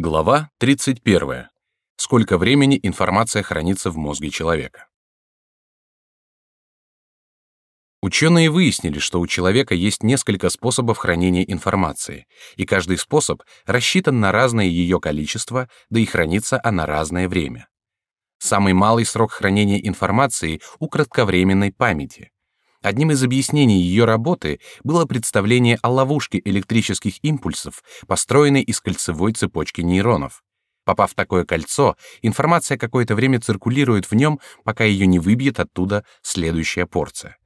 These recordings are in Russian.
Глава 31. Сколько времени информация хранится в мозге человека? Ученые выяснили, что у человека есть несколько способов хранения информации, и каждый способ рассчитан на разное ее количество, да и хранится она разное время. Самый малый срок хранения информации у кратковременной памяти. Одним из объяснений ее работы было представление о ловушке электрических импульсов, построенной из кольцевой цепочки нейронов. Попав в такое кольцо, информация какое-то время циркулирует в нем, пока ее не выбьет оттуда следующая порция.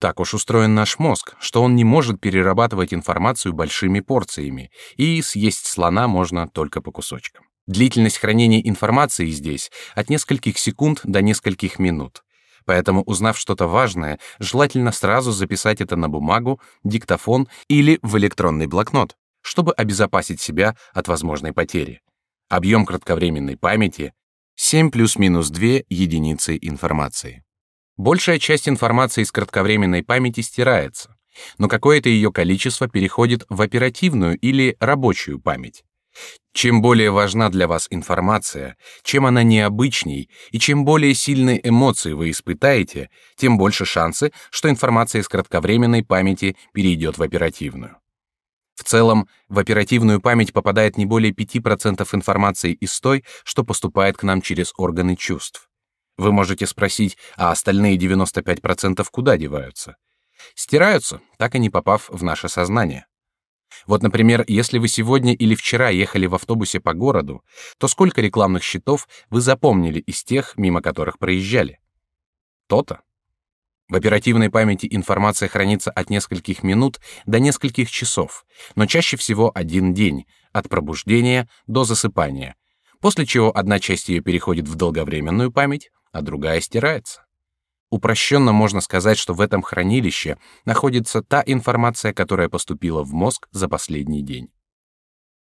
Так уж устроен наш мозг, что он не может перерабатывать информацию большими порциями, и съесть слона можно только по кусочкам. Длительность хранения информации здесь от нескольких секунд до нескольких минут. Поэтому, узнав что-то важное, желательно сразу записать это на бумагу, диктофон или в электронный блокнот, чтобы обезопасить себя от возможной потери. Объем кратковременной памяти 7 плюс-минус 2 единицы информации. Большая часть информации из кратковременной памяти стирается, но какое-то ее количество переходит в оперативную или рабочую память. Чем более важна для вас информация, чем она необычней и чем более сильные эмоции вы испытаете, тем больше шансы, что информация из кратковременной памяти перейдет в оперативную. В целом, в оперативную память попадает не более 5% информации из той, что поступает к нам через органы чувств. Вы можете спросить, а остальные 95% куда деваются? Стираются, так и не попав в наше сознание. Вот, например, если вы сегодня или вчера ехали в автобусе по городу, то сколько рекламных щитов вы запомнили из тех, мимо которых проезжали? То-то. В оперативной памяти информация хранится от нескольких минут до нескольких часов, но чаще всего один день, от пробуждения до засыпания, после чего одна часть ее переходит в долговременную память, а другая стирается. Упрощенно можно сказать, что в этом хранилище находится та информация, которая поступила в мозг за последний день.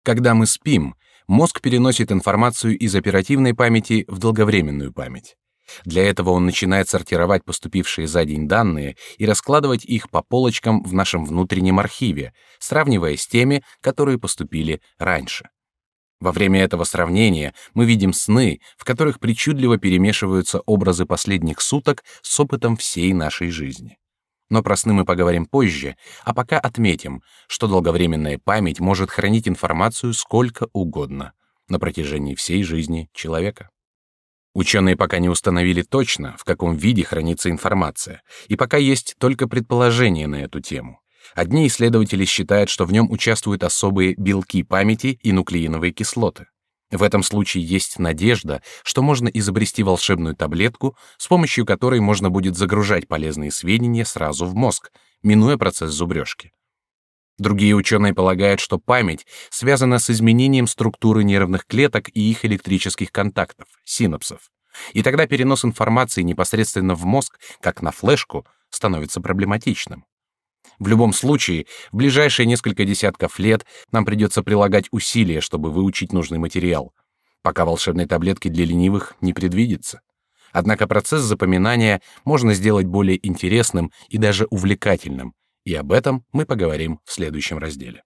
Когда мы спим, мозг переносит информацию из оперативной памяти в долговременную память. Для этого он начинает сортировать поступившие за день данные и раскладывать их по полочкам в нашем внутреннем архиве, сравнивая с теми, которые поступили раньше. Во время этого сравнения мы видим сны, в которых причудливо перемешиваются образы последних суток с опытом всей нашей жизни. Но про сны мы поговорим позже, а пока отметим, что долговременная память может хранить информацию сколько угодно на протяжении всей жизни человека. Ученые пока не установили точно, в каком виде хранится информация, и пока есть только предположения на эту тему. Одни исследователи считают, что в нем участвуют особые белки памяти и нуклеиновые кислоты. В этом случае есть надежда, что можно изобрести волшебную таблетку, с помощью которой можно будет загружать полезные сведения сразу в мозг, минуя процесс зубрежки. Другие ученые полагают, что память связана с изменением структуры нервных клеток и их электрических контактов, синапсов. И тогда перенос информации непосредственно в мозг, как на флешку, становится проблематичным. В любом случае, в ближайшие несколько десятков лет нам придется прилагать усилия, чтобы выучить нужный материал, пока волшебной таблетки для ленивых не предвидится. Однако процесс запоминания можно сделать более интересным и даже увлекательным, и об этом мы поговорим в следующем разделе.